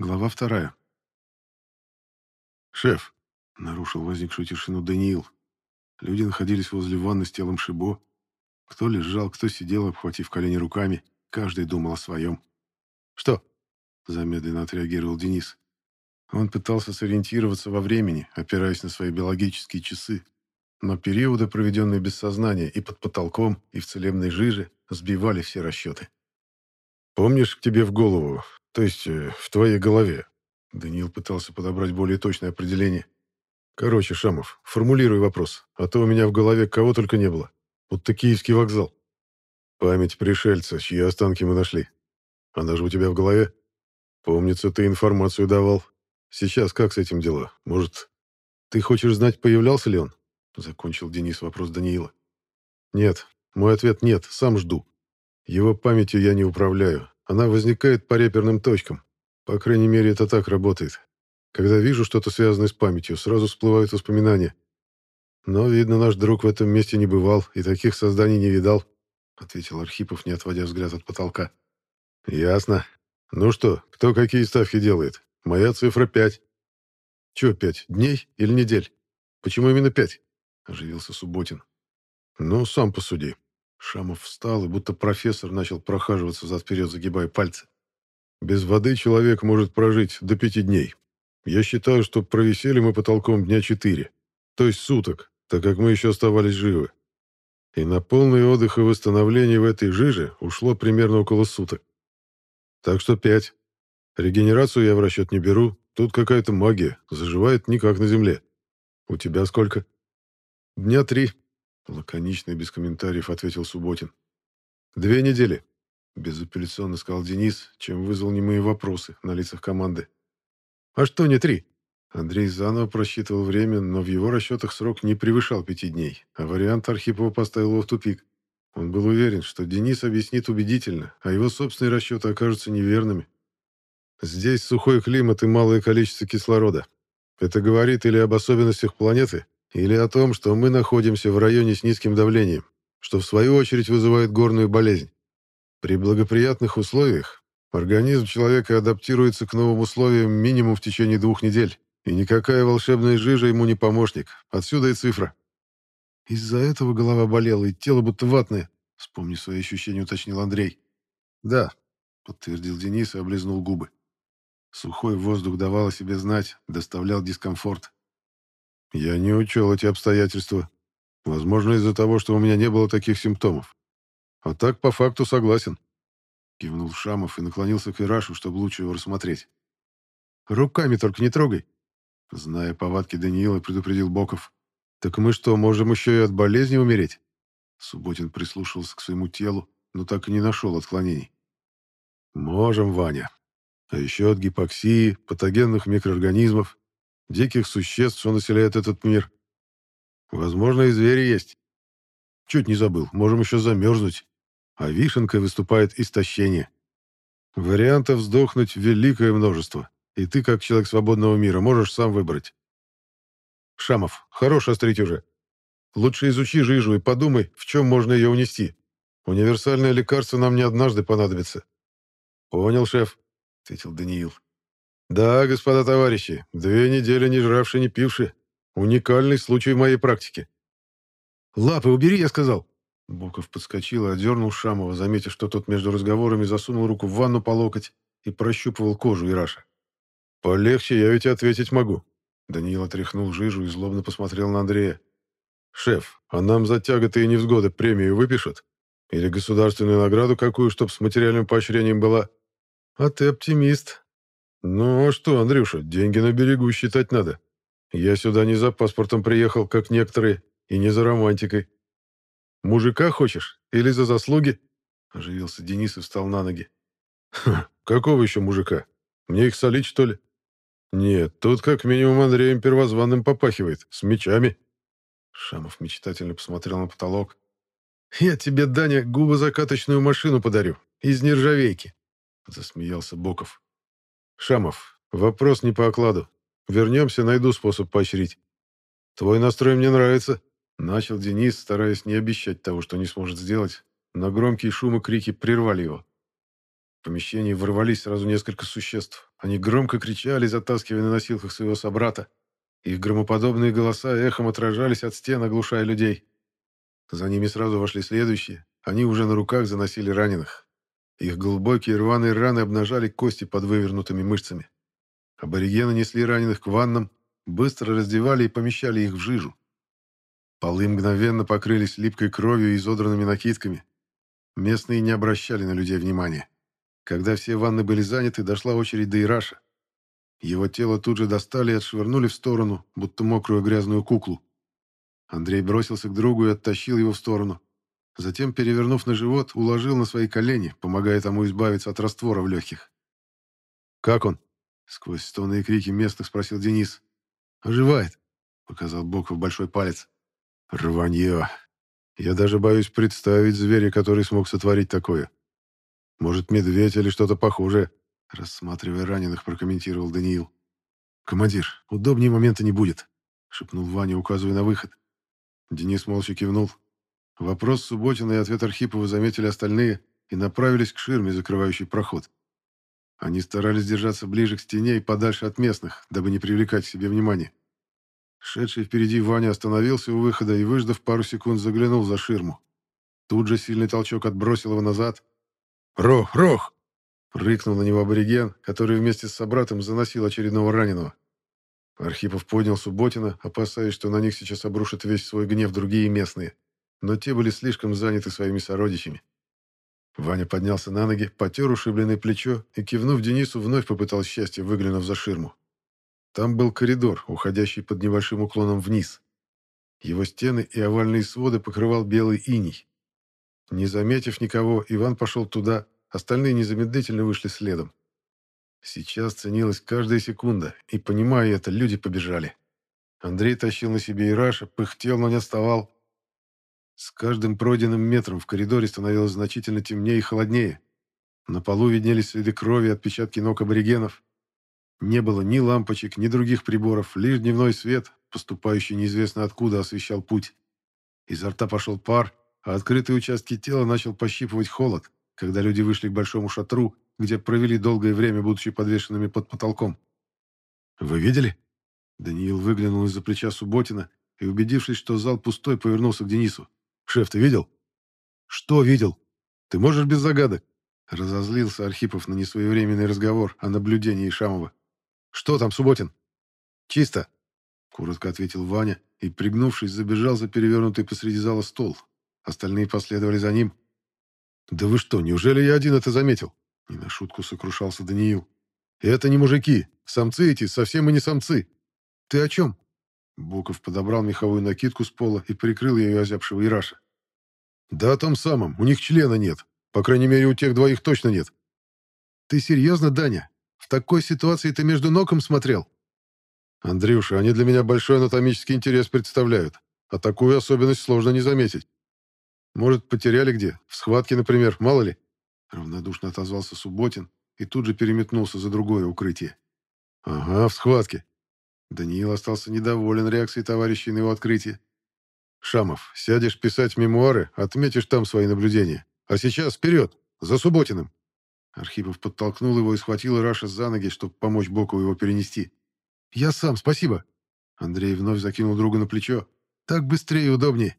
Глава вторая. «Шеф», — нарушил возникшую тишину Даниил. Люди находились возле ванны с телом Шибо. Кто лежал, кто сидел, обхватив колени руками. Каждый думал о своем. «Что?» — замедленно отреагировал Денис. Он пытался сориентироваться во времени, опираясь на свои биологические часы. Но периоды, проведенные без сознания и под потолком, и в целебной жиже, сбивали все расчеты. «Помнишь, к тебе в голову то есть э, в твоей голове. Даниил пытался подобрать более точное определение. Короче, Шамов, формулируй вопрос, а то у меня в голове кого только не было. Вот Киевский вокзал. Память пришельца, чьи останки мы нашли. Она же у тебя в голове? Помнится, ты информацию давал. Сейчас как с этим дела? Может, ты хочешь знать, появлялся ли он? Закончил Денис вопрос Даниила. Нет, мой ответ нет, сам жду. Его памятью я не управляю, она возникает по реперным точкам. По крайней мере, это так работает. Когда вижу что-то связанное с памятью, сразу всплывают воспоминания. Но, видно, наш друг в этом месте не бывал и таких созданий не видал, ответил Архипов, не отводя взгляд от потолка. Ясно. Ну что, кто какие ставки делает? Моя цифра пять. Че пять? Дней или недель? Почему именно пять? Оживился Субботин. Ну, сам посуди. Шамов встал и будто профессор начал прохаживаться зад-вперед, загибая пальцы. «Без воды человек может прожить до пяти дней. Я считаю, что провисели мы потолком дня четыре, то есть суток, так как мы еще оставались живы. И на полный отдых и восстановление в этой жиже ушло примерно около суток. Так что пять. Регенерацию я в расчет не беру, тут какая-то магия, заживает не как на земле. У тебя сколько? Дня три, Лаконично и без комментариев ответил Субботин. «Две недели», — безапелляционно сказал Денис, чем вызвал немые вопросы на лицах команды. «А что не три?» Андрей заново просчитывал время, но в его расчетах срок не превышал пяти дней, а вариант Архипова поставил его в тупик. Он был уверен, что Денис объяснит убедительно, а его собственные расчеты окажутся неверными. Здесь сухой климат и малое количество кислорода. Это говорит или об особенностях планеты, или о том, что мы находимся в районе с низким давлением, что в свою очередь вызывает горную болезнь. При благоприятных условиях организм человека адаптируется к новым условиям минимум в течение двух недель, и никакая волшебная жижа ему не помощник. Отсюда и цифра. Из-за этого голова болела, и тело будто ватное, вспомни свои ощущения, уточнил Андрей. Да, подтвердил Денис и облизнул губы. Сухой воздух давал о себе знать, доставлял дискомфорт. Я не учел эти обстоятельства. Возможно, из-за того, что у меня не было таких симптомов. А так, по факту, согласен. Кивнул Шамов и наклонился к Ирашу, чтобы лучше его рассмотреть. «Руками только не трогай!» Зная повадки Даниила, предупредил Боков. «Так мы что, можем еще и от болезни умереть?» Субботин прислушался к своему телу, но так и не нашел отклонений. «Можем, Ваня. А еще от гипоксии, патогенных микроорганизмов, диких существ, что населяют этот мир. Возможно, и звери есть. Чуть не забыл, можем еще замерзнуть. А вишенкой выступает истощение. Вариантов сдохнуть великое множество. И ты, как человек свободного мира, можешь сам выбрать. Шамов, хорош острить уже. Лучше изучи жижу и подумай, в чем можно ее унести. Универсальное лекарство нам не однажды понадобится. Понял, шеф, ответил Даниил. «Да, господа товарищи, две недели не жравши, не пивши. Уникальный случай в моей практике». «Лапы убери, я сказал!» Боков подскочил и одернул Шамова, заметив, что тот между разговорами засунул руку в ванну по локоть и прощупывал кожу Ираша. «Полегче, я ведь ответить могу». Даниил отряхнул жижу и злобно посмотрел на Андрея. «Шеф, а нам за тяготы и невзгоды премию выпишут? Или государственную награду какую, чтоб с материальным поощрением была?» «А ты оптимист», «Ну а что, Андрюша, деньги на берегу считать надо. Я сюда не за паспортом приехал, как некоторые, и не за романтикой. Мужика хочешь? Или за заслуги?» Оживился Денис и встал на ноги. «Ха, какого еще мужика? Мне их солить, что ли?» «Нет, тут как минимум Андреем Первозванным попахивает, с мечами». Шамов мечтательно посмотрел на потолок. «Я тебе, Даня, губозакаточную машину подарю, из нержавейки», — засмеялся Боков. «Шамов, вопрос не по окладу. Вернемся, найду способ поощрить. Твой настрой мне нравится», — начал Денис, стараясь не обещать того, что не сможет сделать, но громкие шумы крики прервали его. В помещение ворвались сразу несколько существ. Они громко кричали, затаскивая на носилках своего собрата. Их громоподобные голоса эхом отражались от стен, оглушая людей. За ними сразу вошли следующие. Они уже на руках заносили раненых. Их глубокие рваные раны обнажали кости под вывернутыми мышцами. Аборигены несли раненых к ваннам, быстро раздевали и помещали их в жижу. Полы мгновенно покрылись липкой кровью и изодранными накидками. Местные не обращали на людей внимания. Когда все ванны были заняты, дошла очередь до Ираша. Его тело тут же достали и отшвырнули в сторону, будто мокрую грязную куклу. Андрей бросился к другу и оттащил его в сторону. Затем, перевернув на живот, уложил на свои колени, помогая тому избавиться от раствора в легких. «Как он?» — сквозь стоны и крики местных спросил Денис. «Оживает», — показал Боков большой палец. «Рванье. Я даже боюсь представить зверя, который смог сотворить такое. Может, медведь или что-то похожее?» Рассматривая раненых, прокомментировал Даниил. «Командир, удобнее момента не будет», — шепнул Ваня, указывая на выход. Денис молча кивнул. Вопрос Субботина и ответ Архипова заметили остальные и направились к ширме, закрывающей проход. Они старались держаться ближе к стене и подальше от местных, дабы не привлекать к себе внимания. Шедший впереди Ваня остановился у выхода и, выждав пару секунд, заглянул за ширму. Тут же сильный толчок отбросил его назад. «Рох! Рох!» — рыкнул на него абориген, который вместе с собратом заносил очередного раненого. Архипов поднял Субботина, опасаясь, что на них сейчас обрушат весь свой гнев другие местные. Но те были слишком заняты своими сородичами. Ваня поднялся на ноги, потер ушибленное плечо и, кивнув Денису, вновь попытал счастье, выглянув за ширму. Там был коридор, уходящий под небольшим уклоном вниз. Его стены и овальные своды покрывал белый иней. Не заметив никого, Иван пошел туда, остальные незамедлительно вышли следом. Сейчас ценилась каждая секунда, и, понимая это, люди побежали. Андрей тащил на себе Ираша, пыхтел, но не отставал. С каждым пройденным метром в коридоре становилось значительно темнее и холоднее. На полу виднелись следы крови и отпечатки ног аборигенов. Не было ни лампочек, ни других приборов, лишь дневной свет, поступающий неизвестно откуда, освещал путь. Изо рта пошел пар, а открытые участки тела начал пощипывать холод, когда люди вышли к большому шатру, где провели долгое время, будучи подвешенными под потолком. «Вы видели?» Даниил выглянул из-за плеча Субботина и, убедившись, что зал пустой, повернулся к Денису. «Шеф, ты видел?» «Что видел? Ты можешь без загадок?» Разозлился Архипов на несвоевременный разговор о наблюдении Шамова. «Что там, Субботин?» «Чисто», — коротко ответил Ваня и, пригнувшись, забежал за перевернутый посреди зала стол. Остальные последовали за ним. «Да вы что, неужели я один это заметил?» Не на шутку сокрушался Даниил. «Это не мужики. Самцы эти совсем и не самцы. Ты о чем?» Буков подобрал меховую накидку с пола и прикрыл ее озябшего Ираша. «Да о том самом. У них члена нет. По крайней мере, у тех двоих точно нет». «Ты серьезно, Даня? В такой ситуации ты между ногом смотрел?» «Андрюша, они для меня большой анатомический интерес представляют, а такую особенность сложно не заметить. Может, потеряли где? В схватке, например, мало ли?» Равнодушно отозвался Субботин и тут же переметнулся за другое укрытие. «Ага, в схватке». Даниил остался недоволен реакцией товарищей на его открытие. «Шамов, сядешь писать мемуары, отметишь там свои наблюдения. А сейчас вперед, за Субботиным!» Архипов подтолкнул его и схватил Ираша за ноги, чтобы помочь Бокову его перенести. «Я сам, спасибо!» Андрей вновь закинул друга на плечо. «Так быстрее и удобнее!»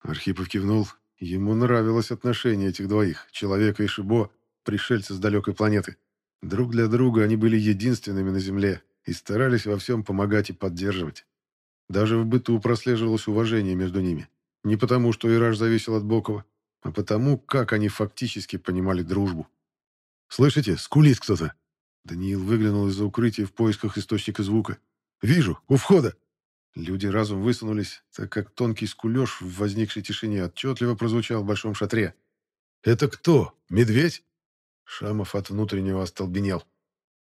Архипов кивнул Ему нравилось отношение этих двоих, человека и Шибо, пришельца с далекой планеты. Друг для друга они были единственными на Земле и старались во всем помогать и поддерживать. Даже в быту прослеживалось уважение между ними. Не потому, что Ираж зависел от Бокова, а потому, как они фактически понимали дружбу. «Слышите, скулит кто-то!» Даниил выглянул из-за укрытия в поисках источника звука. «Вижу, у входа!» Люди разум высунулись, так как тонкий скулеж в возникшей тишине отчетливо прозвучал в большом шатре. «Это кто? Медведь?» Шамов от внутреннего остолбенел.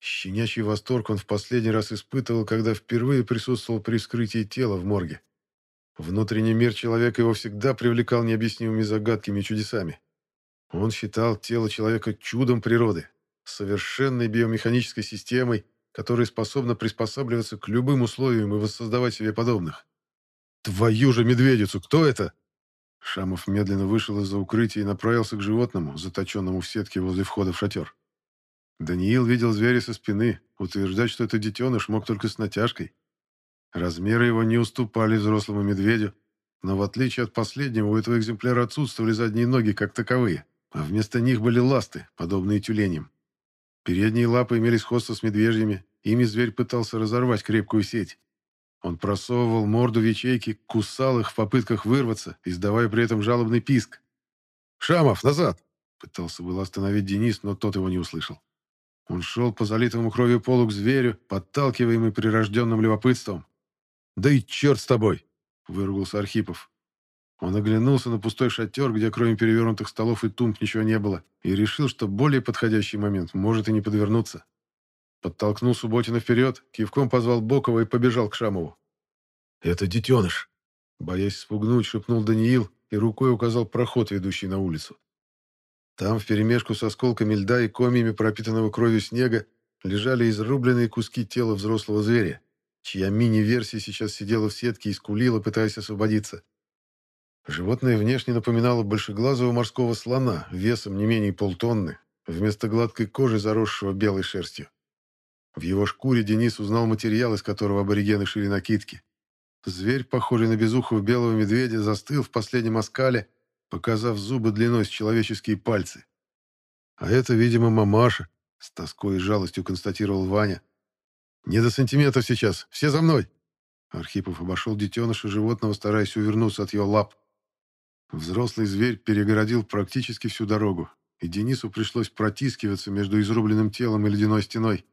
Щенячий восторг он в последний раз испытывал, когда впервые присутствовал при вскрытии тела в морге. Внутренний мир человека его всегда привлекал необъяснимыми загадками и чудесами. Он считал тело человека чудом природы, совершенной биомеханической системой, которая способна приспосабливаться к любым условиям и воссоздавать себе подобных. «Твою же медведицу! Кто это?» Шамов медленно вышел из-за укрытия и направился к животному, заточенному в сетке возле входа в шатер. Даниил видел зверя со спины, утверждать, что это детеныш, мог только с натяжкой. Размеры его не уступали взрослому медведю, но в отличие от последнего, у этого экземпляра отсутствовали задние ноги как таковые, а вместо них были ласты, подобные тюленям. Передние лапы имели сходство с медвежьими, ими зверь пытался разорвать крепкую сеть. Он просовывал морду в ячейки, кусал их в попытках вырваться, издавая при этом жалобный писк. «Шамов, назад!» Пытался было остановить Денис, но тот его не услышал. Он шел по залитому кровью полу к зверю, подталкиваемый прирожденным любопытством. «Да и черт с тобой!» — выругался Архипов. Он оглянулся на пустой шатер, где кроме перевернутых столов и тумб ничего не было, и решил, что более подходящий момент может и не подвернуться. Подтолкнул Субботина вперед, кивком позвал Бокова и побежал к Шамову. «Это детеныш!» Боясь спугнуть, шепнул Даниил и рукой указал проход, ведущий на улицу. Там, вперемешку с осколками льда и комьями пропитанного кровью снега, лежали изрубленные куски тела взрослого зверя, чья мини-версия сейчас сидела в сетке и скулила, пытаясь освободиться. Животное внешне напоминало большеглазого морского слона весом не менее полтонны, вместо гладкой кожи, заросшего белой шерстью. В его шкуре Денис узнал материал, из которого аборигены шили накидки. Зверь, похожий на безухого белого медведя, застыл в последнем оскале, показав зубы длиной с человеческие пальцы. «А это, видимо, мамаша», — с тоской и жалостью констатировал Ваня. «Не до сантиметров сейчас. Все за мной!» Архипов обошел детеныша животного, стараясь увернуться от его лап. Взрослый зверь перегородил практически всю дорогу, и Денису пришлось протискиваться между изрубленным телом и ледяной стеной.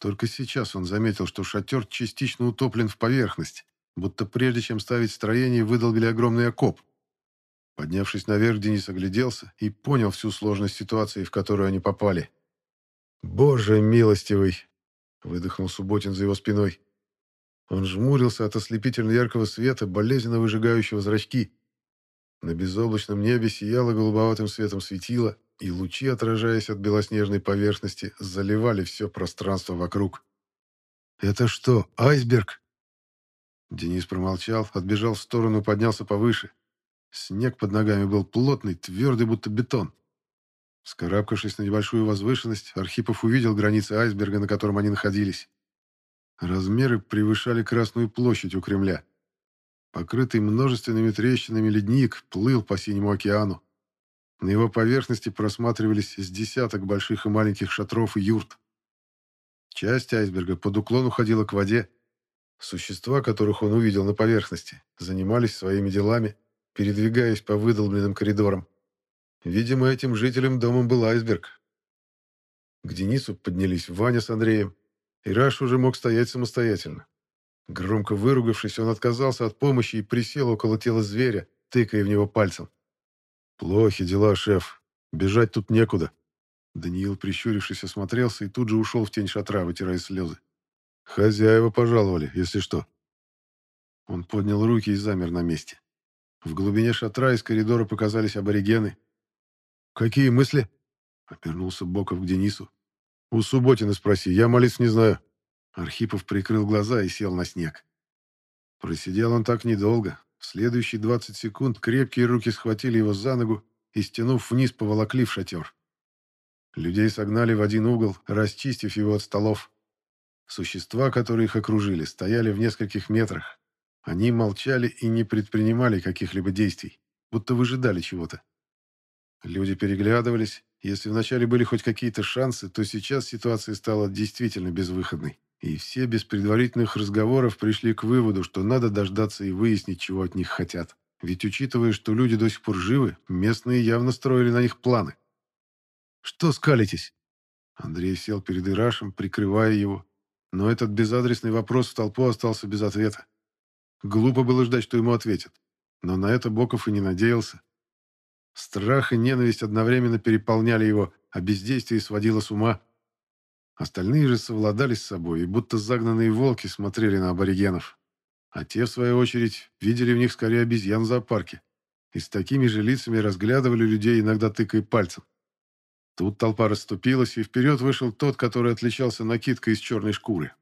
Только сейчас он заметил, что шатер частично утоплен в поверхность, будто прежде чем ставить строение, выдолбили огромный окоп. Поднявшись наверх, Денис огляделся и понял всю сложность ситуации, в которую они попали. «Боже милостивый!» — выдохнул Субботин за его спиной. Он жмурился от ослепительно яркого света, болезненно выжигающего зрачки. На безоблачном небе сияло голубоватым светом светило, и лучи, отражаясь от белоснежной поверхности, заливали все пространство вокруг. «Это что, айсберг?» Денис промолчал, отбежал в сторону и поднялся повыше. Снег под ногами был плотный, твердый, будто бетон. Скарабкавшись на небольшую возвышенность, Архипов увидел границы айсберга, на котором они находились. Размеры превышали Красную площадь у Кремля. Покрытый множественными трещинами ледник плыл по Синему океану. На его поверхности просматривались с десяток больших и маленьких шатров и юрт. Часть айсберга под уклон уходила к воде. Существа, которых он увидел на поверхности, занимались своими делами, передвигаясь по выдолбленным коридорам. Видимо, этим жителям домом был айсберг. К Денису поднялись Ваня с Андреем, и Раш уже мог стоять самостоятельно. Громко выругавшись, он отказался от помощи и присел около тела зверя, тыкая в него пальцем. «Плохи дела, шеф. Бежать тут некуда». Даниил, прищурившись, осмотрелся и тут же ушел в тень шатра, вытирая слезы. «Хозяева пожаловали, если что». Он поднял руки и замер на месте. В глубине шатра из коридора показались аборигены. «Какие мысли?» — обернулся Боков к Денису. «У Субботина спроси, я молитв не знаю». Архипов прикрыл глаза и сел на снег. Просидел он так недолго. В следующие 20 секунд крепкие руки схватили его за ногу и, стянув вниз, поволокли в шатер. Людей согнали в один угол, расчистив его от столов. Существа, которые их окружили, стояли в нескольких метрах, они молчали и не предпринимали каких-либо действий, будто выжидали чего-то. Люди переглядывались. Если вначале были хоть какие-то шансы, то сейчас ситуация стала действительно безвыходной. И все без предварительных разговоров пришли к выводу, что надо дождаться и выяснить, чего от них хотят. Ведь учитывая, что люди до сих пор живы, местные явно строили на них планы. «Что скалитесь?» Андрей сел перед Ирашем, прикрывая его. Но этот безадресный вопрос в толпу остался без ответа. Глупо было ждать, что ему ответят. Но на это Боков и не надеялся. Страх и ненависть одновременно переполняли его, а бездействие сводило с ума. Остальные же совладали с собой, и будто загнанные волки смотрели на аборигенов. А те, в свою очередь, видели в них скорее обезьян в зоопарке. И с такими же лицами разглядывали людей, иногда тыкая пальцем. Тут толпа расступилась, и вперед вышел тот, который отличался накидкой из черной шкуры.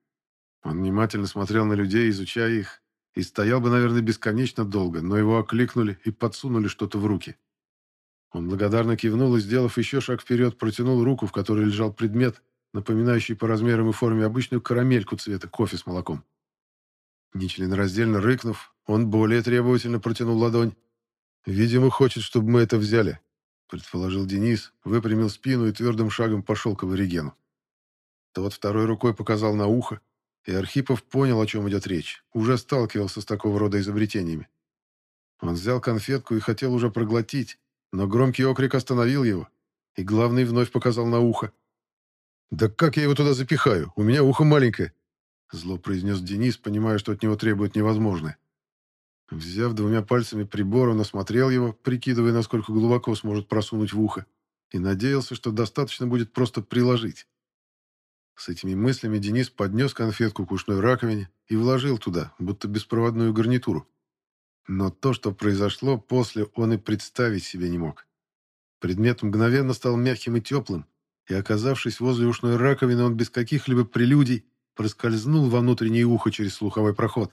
Он внимательно смотрел на людей, изучая их, и стоял бы, наверное, бесконечно долго, но его окликнули и подсунули что-то в руки. Он благодарно кивнул и, сделав еще шаг вперед, протянул руку, в которой лежал предмет, напоминающий по размерам и форме обычную карамельку цвета кофе с молоком. Нечленораздельно рыкнув, он более требовательно протянул ладонь. «Видимо, хочет, чтобы мы это взяли», — предположил Денис, выпрямил спину и твердым шагом пошел к аборигену. Тот второй рукой показал на ухо, и Архипов понял, о чем идет речь, уже сталкивался с такого рода изобретениями. Он взял конфетку и хотел уже проглотить, но громкий окрик остановил его, и главный вновь показал на ухо. «Да как я его туда запихаю? У меня ухо маленькое!» Зло произнес Денис, понимая, что от него требует невозможное. Взяв двумя пальцами прибор, он осмотрел его, прикидывая, насколько глубоко сможет просунуть в ухо, и надеялся, что достаточно будет просто приложить. С этими мыслями Денис поднес конфетку к ушной раковине и вложил туда, будто беспроводную гарнитуру. Но то, что произошло после, он и представить себе не мог. Предмет мгновенно стал мягким и теплым, и, оказавшись возле ушной раковины, он без каких-либо прелюдий проскользнул во внутреннее ухо через слуховой проход.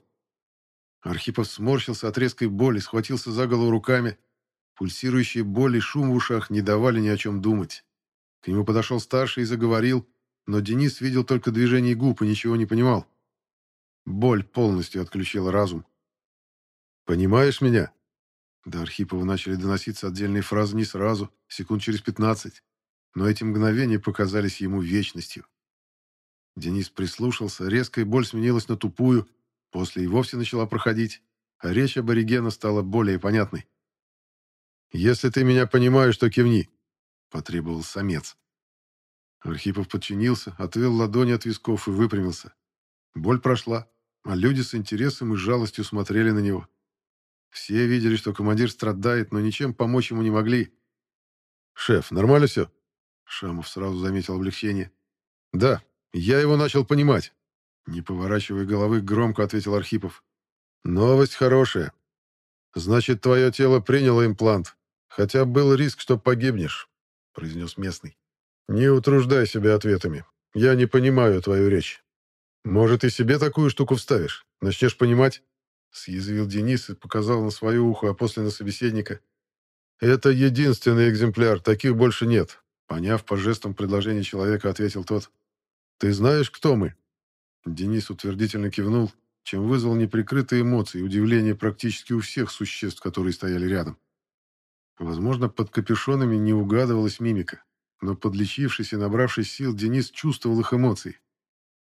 Архипов сморщился от резкой боли, схватился за голову руками. Пульсирующие боли и шум в ушах не давали ни о чем думать. К нему подошел старший и заговорил, но Денис видел только движение губ и ничего не понимал. Боль полностью отключила разум. «Понимаешь меня?» До Архипова начали доноситься отдельные фразы не сразу, секунд через пятнадцать, но эти мгновения показались ему вечностью. Денис прислушался, резкая боль сменилась на тупую, после и вовсе начала проходить, а речь аборигена стала более понятной. «Если ты меня понимаешь, то кивни», — потребовал самец. Архипов подчинился, отвел ладони от висков и выпрямился. Боль прошла, а люди с интересом и жалостью смотрели на него. Все видели, что командир страдает, но ничем помочь ему не могли. «Шеф, нормально все?» Шамов сразу заметил облегчение. «Да, я его начал понимать». Не поворачивая головы, громко ответил Архипов. «Новость хорошая. Значит, твое тело приняло имплант, хотя был риск, что погибнешь», произнес местный. «Не утруждай себя ответами. Я не понимаю твою речь. Может, и себе такую штуку вставишь? Начнешь понимать?» Съязвил Денис и показал на свое ухо, а после на собеседника. «Это единственный экземпляр, таких больше нет», поняв по жестам предложение человека, ответил тот. «Ты знаешь, кто мы?» Денис утвердительно кивнул, чем вызвал неприкрытые эмоции и удивление практически у всех существ, которые стояли рядом. Возможно, под капюшонами не угадывалась мимика, но подлечившись и набравшись сил, Денис чувствовал их эмоции.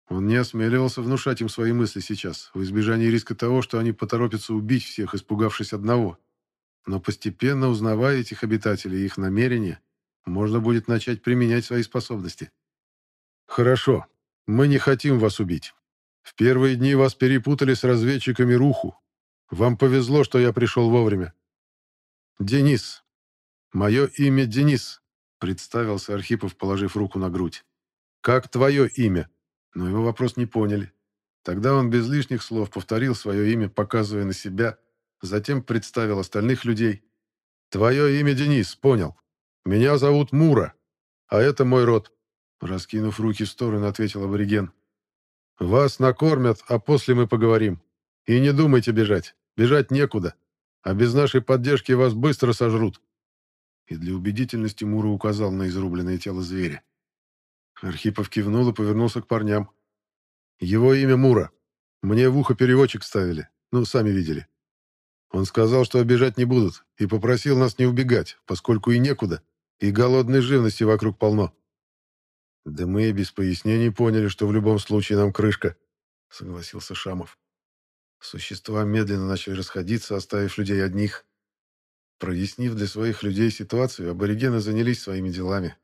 Он не осмеливался внушать им свои мысли сейчас, в избежании риска того, что они поторопятся убить всех, испугавшись одного. Но постепенно, узнавая этих обитателей и их намерения, можно будет начать применять свои способности. «Хорошо. Мы не хотим вас убить. В первые дни вас перепутали с разведчиками Руху. Вам повезло, что я пришел вовремя. Денис. Мое имя Денис», — представился Архипов, положив руку на грудь. «Как твое имя?» Но его вопрос не поняли. Тогда он без лишних слов повторил свое имя, показывая на себя, затем представил остальных людей. «Твое имя Денис, понял. Меня зовут Мура, а это мой род». Раскинув руки в сторону, ответил абориген. «Вас накормят, а после мы поговорим. И не думайте бежать. Бежать некуда. А без нашей поддержки вас быстро сожрут». И для убедительности Мура указал на изрубленное тело зверя. Архипов кивнул и повернулся к парням. «Его имя Мура. Мне в ухо переводчик ставили. Ну, сами видели. Он сказал, что обижать не будут, и попросил нас не убегать, поскольку и некуда, и голодной живности вокруг полно». «Да мы и без пояснений поняли, что в любом случае нам крышка», — согласился Шамов. Существа медленно начали расходиться, оставив людей одних. Прояснив для своих людей ситуацию, аборигены занялись своими делами,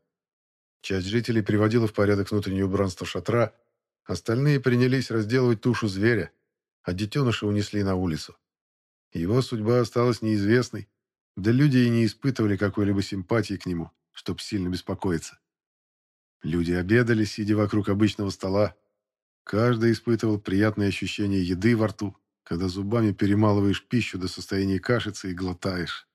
Часть жителей приводила в порядок внутреннее убранство шатра, остальные принялись разделывать тушу зверя, а детеныша унесли на улицу. Его судьба осталась неизвестной, да люди и не испытывали какой-либо симпатии к нему, чтоб сильно беспокоиться. Люди обедали, сидя вокруг обычного стола. Каждый испытывал приятное ощущение еды во рту, когда зубами перемалываешь пищу до состояния кашицы и глотаешь.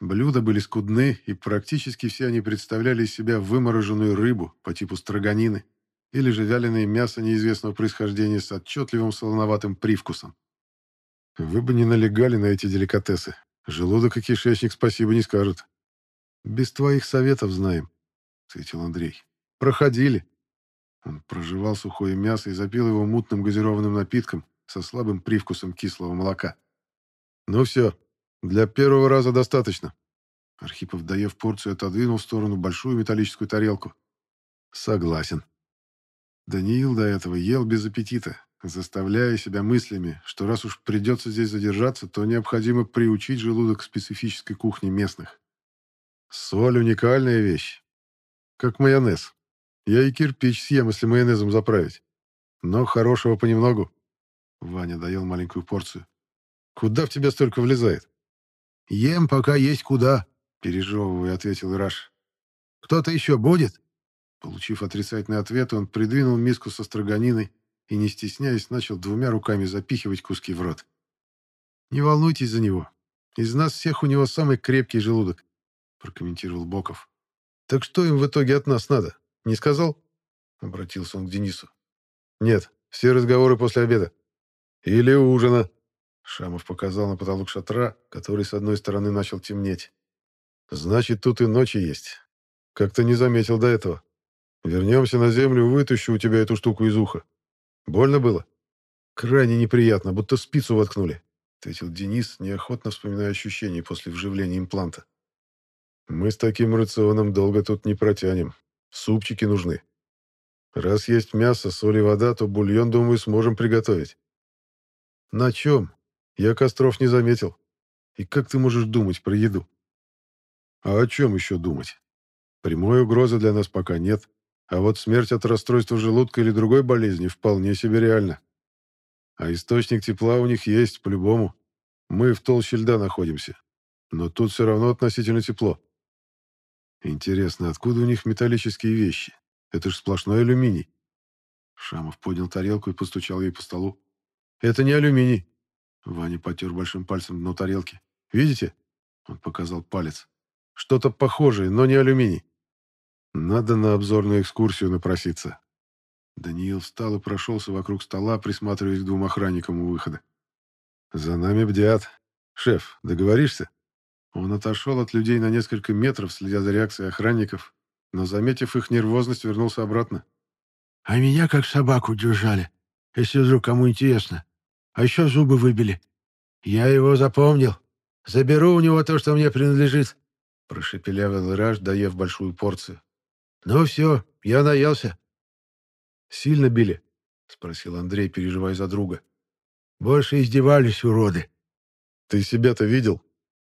Блюда были скудны, и практически все они представляли из себя вымороженную рыбу по типу строганины или же вяленое мясо неизвестного происхождения с отчетливым солоноватым привкусом. Вы бы не налегали на эти деликатесы. Желудок и кишечник спасибо не скажут. «Без твоих советов знаем», — ответил Андрей. «Проходили». Он прожевал сухое мясо и запил его мутным газированным напитком со слабым привкусом кислого молока. «Ну все, для первого раза достаточно». Архипов, доев порцию, отодвинул в сторону большую металлическую тарелку. «Согласен». Даниил до этого ел без аппетита, заставляя себя мыслями, что раз уж придется здесь задержаться, то необходимо приучить желудок к специфической кухне местных. Соль — уникальная вещь. Как майонез. Я и кирпич съем, если майонезом заправить. Но хорошего понемногу. Ваня доел маленькую порцию. Куда в тебя столько влезает? Ем, пока есть куда, пережевывая, ответил Ираш. Кто-то еще будет? Получив отрицательный ответ, он придвинул миску со строганиной и, не стесняясь, начал двумя руками запихивать куски в рот. «Не волнуйтесь за него. Из нас всех у него самый крепкий желудок», — прокомментировал Боков. «Так что им в итоге от нас надо? Не сказал?» — обратился он к Денису. «Нет, все разговоры после обеда. Или ужина», — Шамов показал на потолок шатра, который с одной стороны начал темнеть. «Значит, тут и ночи есть. Как-то не заметил до этого. Вернемся на землю, вытащу у тебя эту штуку из уха. Больно было? Крайне неприятно, будто спицу воткнули, ответил Денис, неохотно вспоминая ощущения после вживления импланта. Мы с таким рационом долго тут не протянем. Супчики нужны. Раз есть мясо, соль и вода, то бульон, думаю, сможем приготовить. На чем? Я костров не заметил. И как ты можешь думать про еду? А о чем еще думать? Прямой угрозы для нас пока нет. А вот смерть от расстройства желудка или другой болезни вполне себе реально. А источник тепла у них есть, по-любому. Мы в толще льда находимся. Но тут все равно относительно тепло. Интересно, откуда у них металлические вещи? Это же сплошной алюминий. Шамов поднял тарелку и постучал ей по столу. «Это не алюминий!» Ваня потер большим пальцем дно тарелки. «Видите?» Он показал палец. «Что-то похожее, но не алюминий. Надо на обзорную экскурсию напроситься. Даниил встал и прошелся вокруг стола, присматриваясь к двум охранникам у выхода. «За нами бдят. Шеф, договоришься?» Он отошел от людей на несколько метров, следя за реакцией охранников, но, заметив их нервозность, вернулся обратно. «А меня как собаку держали, если вдруг кому интересно. А еще зубы выбили. Я его запомнил. Заберу у него то, что мне принадлежит», — прошепелявил Ираж, доев большую порцию. «Ну все, я наелся». «Сильно били?» — спросил Андрей, переживая за друга. «Больше издевались, уроды». «Ты себя-то видел?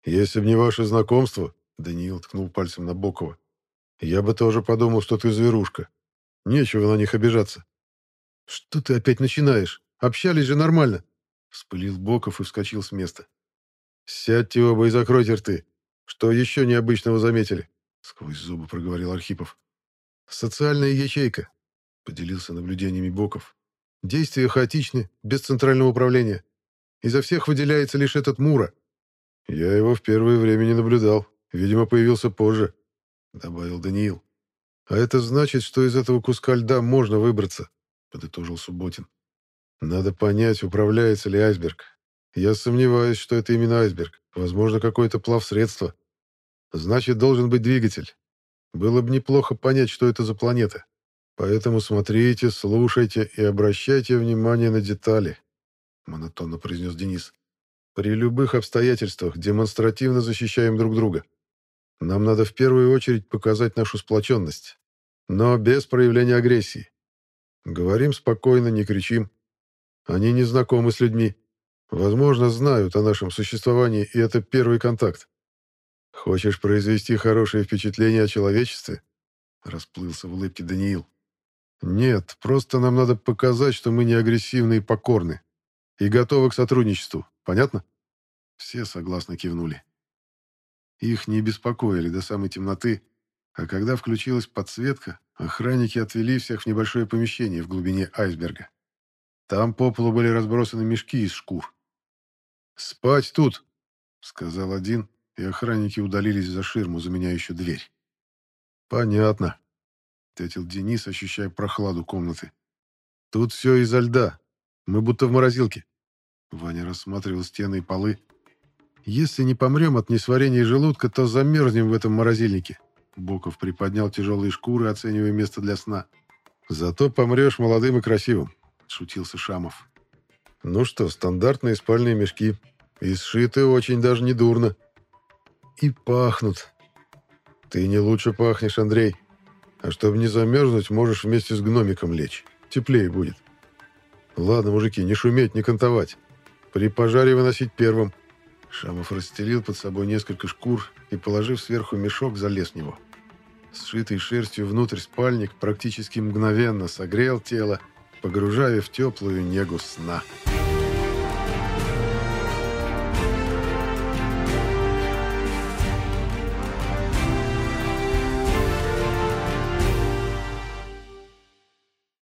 Если б не ваше знакомство...» — Даниил ткнул пальцем на Бокова. «Я бы тоже подумал, что ты зверушка. Нечего на них обижаться». «Что ты опять начинаешь? Общались же нормально!» — вспылил Боков и вскочил с места. «Сядьте оба и закройте рты. Что еще необычного заметили?» — сквозь зубы проговорил Архипов. «Социальная ячейка», — поделился наблюдениями Боков. «Действия хаотичны, без центрального управления. Изо всех выделяется лишь этот Мура». «Я его в первое время не наблюдал. Видимо, появился позже», — добавил Даниил. «А это значит, что из этого куска льда можно выбраться», — подытожил Субботин. «Надо понять, управляется ли айсберг. Я сомневаюсь, что это именно айсберг. Возможно, какое-то плавсредство. Значит, должен быть двигатель. Было бы неплохо понять, что это за планета. Поэтому смотрите, слушайте и обращайте внимание на детали», — монотонно произнес Денис. «При любых обстоятельствах демонстративно защищаем друг друга. Нам надо в первую очередь показать нашу сплоченность, но без проявления агрессии. Говорим спокойно, не кричим. Они не знакомы с людьми. Возможно, знают о нашем существовании, и это первый контакт. «Хочешь произвести хорошее впечатление о человечестве?» Расплылся в улыбке Даниил. «Нет, просто нам надо показать, что мы не агрессивны и покорны. И готовы к сотрудничеству. Понятно?» Все согласно кивнули. Их не беспокоили до самой темноты, а когда включилась подсветка, охранники отвели всех в небольшое помещение в глубине айсберга. Там по полу были разбросаны мешки из шкур. «Спать тут!» — сказал один, и охранники удалились за ширму, заменяющую дверь. «Понятно», — ответил Денис, ощущая прохладу комнаты. «Тут все из-за льда. Мы будто в морозилке». Ваня рассматривал стены и полы. Если не помрем от несварения желудка, то замерзнем в этом морозильнике. Боков приподнял тяжелые шкуры, оценивая место для сна. Зато помрешь молодым и красивым, шутился Шамов. Ну что, стандартные спальные мешки. И сшиты очень даже недурно. И пахнут. Ты не лучше пахнешь, Андрей. А чтобы не замерзнуть, можешь вместе с гномиком лечь. Теплее будет. Ладно, мужики, не шуметь, не кантовать. При пожаре выносить первым. Шамов расстелил под собой несколько шкур и, положив сверху мешок, залез в него. Сшитый шерстью внутрь спальник практически мгновенно согрел тело, погружая в теплую негу сна.